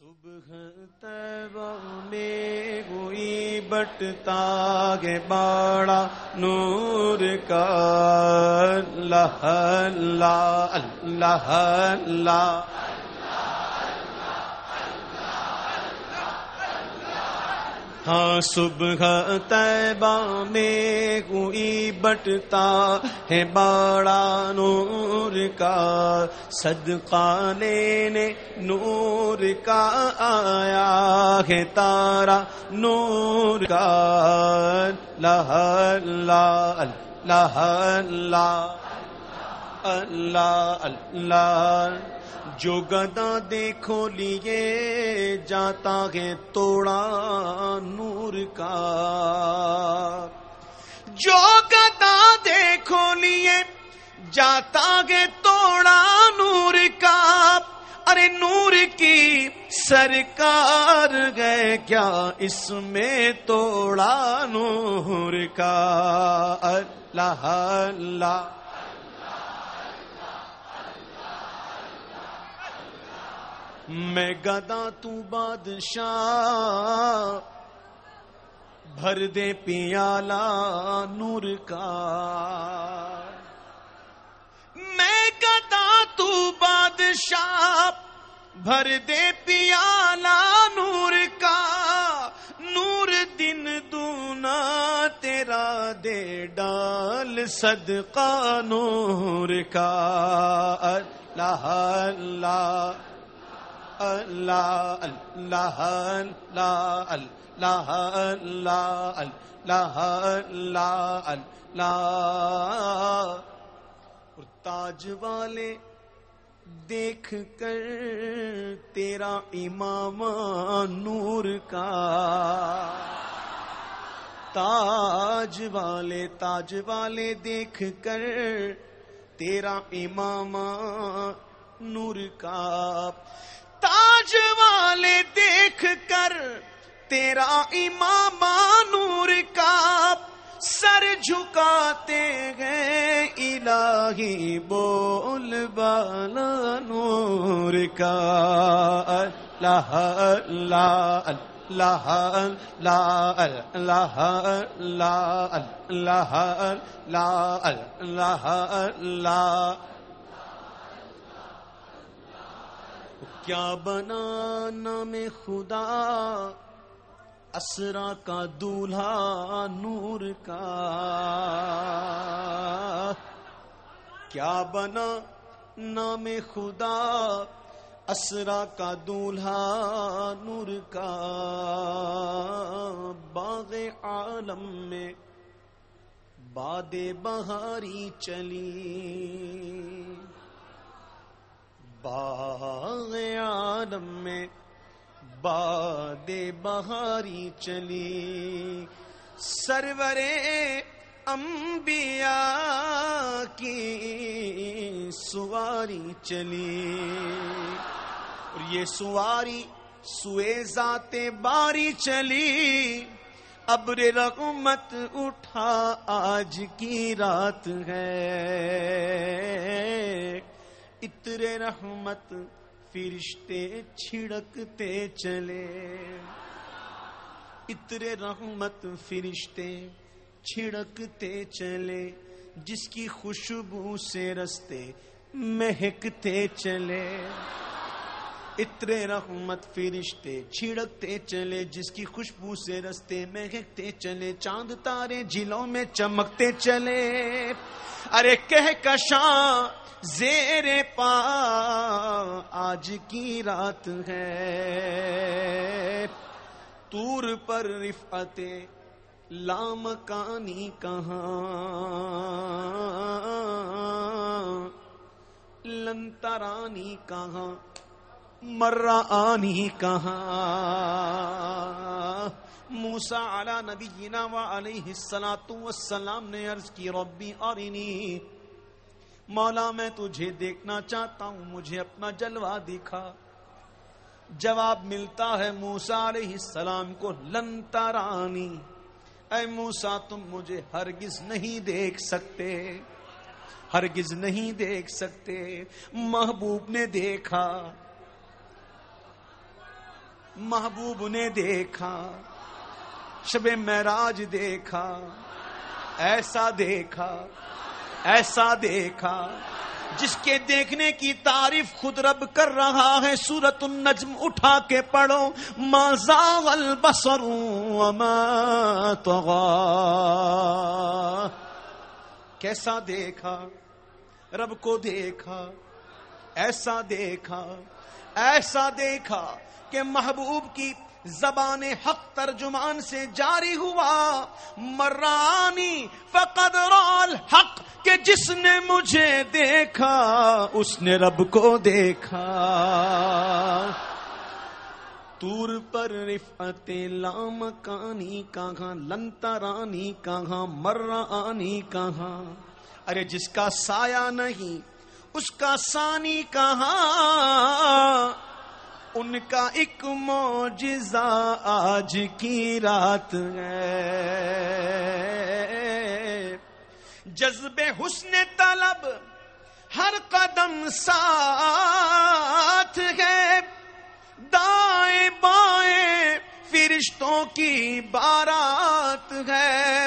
صبح تیبہ میں ہوئی بٹتا گے باڑا نور کا اللہ اللہ اللہ۔ ہاں صبح طیبہ میں کوئی بٹتا ہے باڑا نور کا۔ صدقہ لینے نور کا آیا ہے تارا نور کا۔ اللہ اللہ اللہ اللہ اللہ اللہ جو گدا دیکھو لیے جاتا ہے توڑا نور کا جو گدا دیکھو لیے جاتا گے توڑا نور کا ارے نور کی سرکار گئے کیا اس میں توڑا نور کا اللہ اللہ میں گدا تو بادشاہ، بھر دے پیالہ نور کا۔ میں گدا تو بادشاہ، بھر دے پیالہ نور کا۔ نور دن دونا تیرا دے ڈال، صدقہ نور کا۔ اللہ اللہ اللہ اللہ اللہ اللہ اللہ اللہ اللہ۔ اللہ اور تاج والے دیکھ کر تیرا امام نور کا۔ تاج والے تاج والے دیکھ کر تیرا امام نور کا۔ تاج والے دیکھ کر تیرا امام نور کا سر جھکاتے گئے الہی بول بالا نور کا اللہ اللہ اللہ اللہ اللہ اللہ اللہ اللہ کیا بنا نام خدا؟ اسرا کا دولہا نور کا۔ کیا بنا نام خدا؟ اسرا کا دولہا نور کا۔ باغ عالم میں باد بہاری چلی۔ باغ عالم میں باد بہاری چلی۔ سرور انبیاء کی سواری چلی۔ اور یہ سواری سوئے ذات باری چلی۔ ابر رغمت اٹھا آج کی رات ہے۔ اتر رحمت، فرشتے چھڑکتے چلے۔ اتر رحمت، فرشتے چھڑکتے چلے۔ جس کی خوشبو سے رستے مہکتے چلے۔ اتر رحمت فرشتے چھڑکتے چلے، جس کی خوشبو سے رستے مہکتے چلے، چاند تارے جلوں میں چمکتے چلے۔ ارے کہہ کشاں زیر پا، آج کی رات ہے۔ تور پر رفعت لام کانی کہاں لنترانی کہاں؟ مرا آنی کہاں؟ موسا علی نبینا و علیہ السلام والسلام نے عرض کی، ربی ارینی مولا میں تجھے دیکھنا چاہتا ہوں، مجھے اپنا جلوہ دکھا۔ جواب ملتا ہے موسا علیہ السلام کو لنترانی اے موسا تم مجھے ہرگز نہیں دیکھ سکتے۔ ہرگز نہیں دیکھ سکتے۔ محبوب نے دیکھا۔ محبوب نے دیکھا، شب معراج دیکھا، ایسا دیکھا ایسا دیکھا، جس کے دیکھنے کی تعریف خود رب کر رہا ہے سورت النجم اٹھا کے پڑھو مزا البصر وما کیسا دیکھا، رب کو دیکھا، ایسا دیکھا ایسا دیکھا۔ کہ محبوب کی زبان حق ترجمان سے جاری ہوا، مرانی فقد رال حق کہ جس نے مجھے دیکھا، اس نے رب کو دیکھا۔ تور پر رفعت لام کانی کہاں لنترانی کہاں مرانی کہاں۔ ارے جس کا سایہ نہیں، اس کا سانی کہاں؟ ان کا ایک موجزہ آج کی رات ہے۔ جذب حسن طلب ہر قدم ساتھ ہے۔ دائیں بائیں فرشتوں کی بارات ہے۔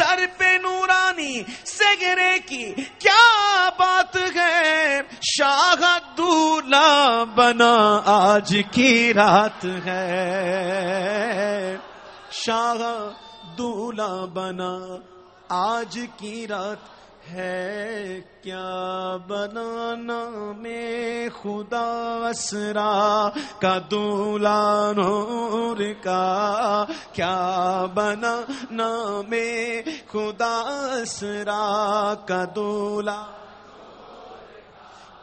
سر پہ نورانی سگرے کی کیا بات ہے؟ شاہ دولا بنا آج کی رات ہے۔ شاہ دولا بنا آج کی رات ہے کیا بنانا میں خدا اسرا کا دولا نور کا؟ کیا بنانا میں خدا اسرا کا دولا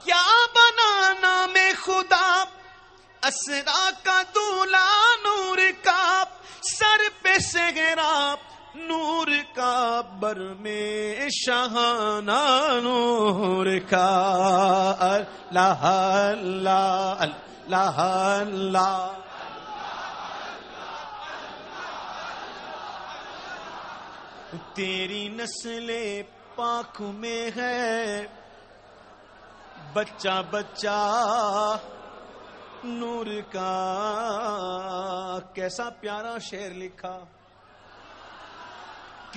کیا بنانا میں خدا اسرا کا دولا نور کا؟ سر پہ سگرا نور کا بر میں شہانہ نور کا۔ اللہ اللہ اللہ اللہ تیری نسل پاک میں ہے۔ بچہ بچہ نور کا۔ کیسا پیارا شعر لکھا۔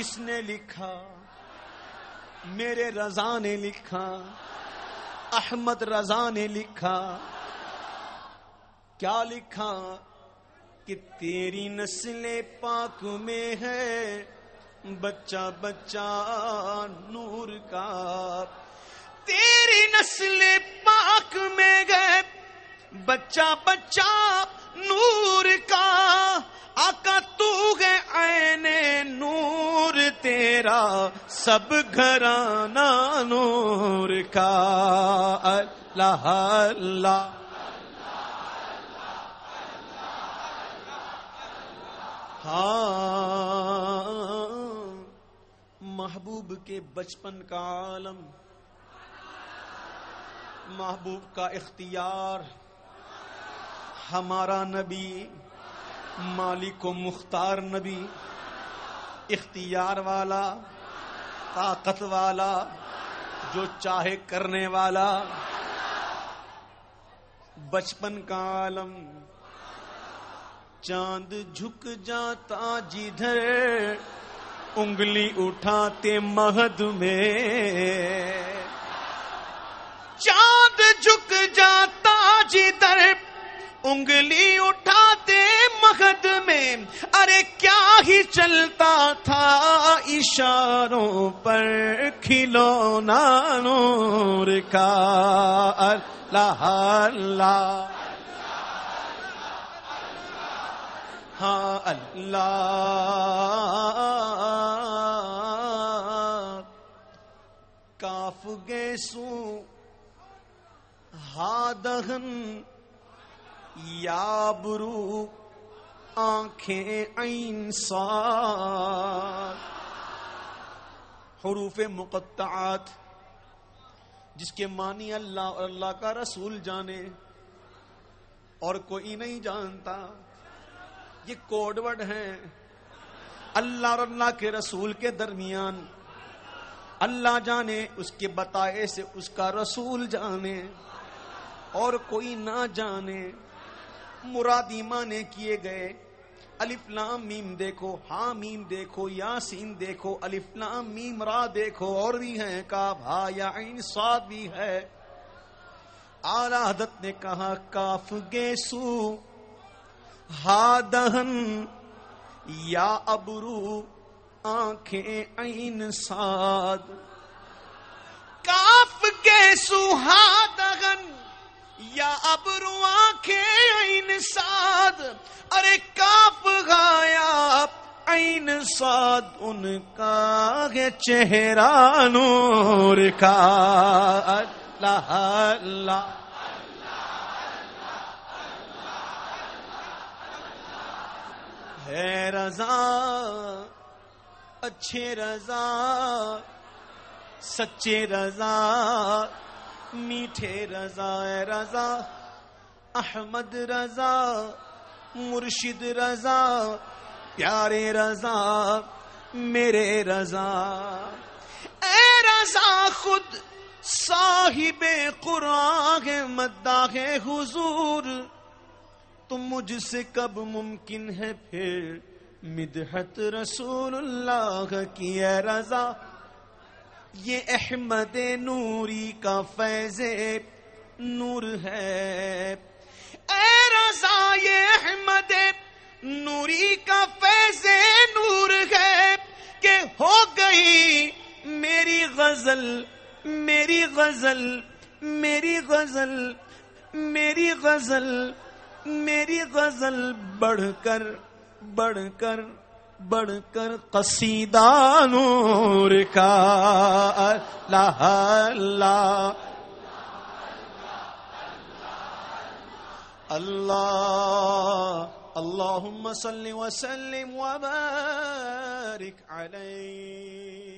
کس نے لکھا؟ میرے رضا نے لکھا، احمد رضا نے لکھا۔ کیا لکھا؟ کہ تیری نسل پاک میں ہے، بچہ بچہ نور کا۔ تیری نسل پاک میں گئے بچہ بچہ نور کا۔ آقا تیرا سب گھرانا نور کا اللہ اللہ ہاں محبوب کے بچپن کا عالم محبوب کا اختیار ہمارا نبی مالک و مختار نبی اختیار والا، طاقت والا، جو چاہے کرنے والا۔ بچپن کا عالم، چاند جھک جاتا جدھر، انگلی اٹھاتے مہد میں۔ چاند جھک جاتا جدھر، انگلی اٹھاتے مہد میں۔ ارے کیا ہی چلتا تھا اشاروں پر کھلو نور کا اللہ اللہ۔ ہاں اللہ۔ کاف گیسو ہادہن، یا برو۔ آنکھیں عین صاد حروف مقطعات، جس کے معنی اللہ اور اللہ کا رسول جانے اور کوئی نہیں جانتا۔ یہ کوڈ ورڈ ہیں۔ اللہ اور اللہ کے رسول کے درمیان۔ اللہ جانے، اس کے بتائے سے اس کا رسول جانے۔ اور کوئی نہ جانے۔ مرادی مانے کیے گئے۔ الف لام میم دیکھو ہاں میم دیکھو، یاسین دیکھو، الف لام میم را دیکھو، اور بھی ہیں۔ کا بھا یا عین صاد بھی ہے۔ اعلی حضرت نے کہا، کاف گیسو، ہا دہن، یا ابرو، آنکھیں عین ساد۔ کاف گیسو، ہا دہن۔ یا ابرو آنکھیں عین ساد، ارے کاف گایا عین ساد، ان کا ہے چہرہ نور کا۔ اللہ اللہ۔ ہے رضا، اچھے رضا، سچے رضا۔ میٹھے رضا اے رضا، احمد رضا، مرشد رضا، پیارے رضا، میرے رضا۔ اے رضا خود صاحب قرآن مداح حضور، تم مجھ سے کب ممکن ہے پھر مدحت رسول اللہ کی اے رضا۔ یہ احمد نوری کا فیض نور ہے۔ اے رضا، یہ احمد نوری کا فیض نور ہے کہ ہو گئی میری غزل میری غزل میری غزل میری غزل میری غزل بڑھ کر بڑھ کر۔ بڑھ کر قصیدہ نور کا اللہ اللہ اللہ اللہم صلی وسلم وبارک علیہ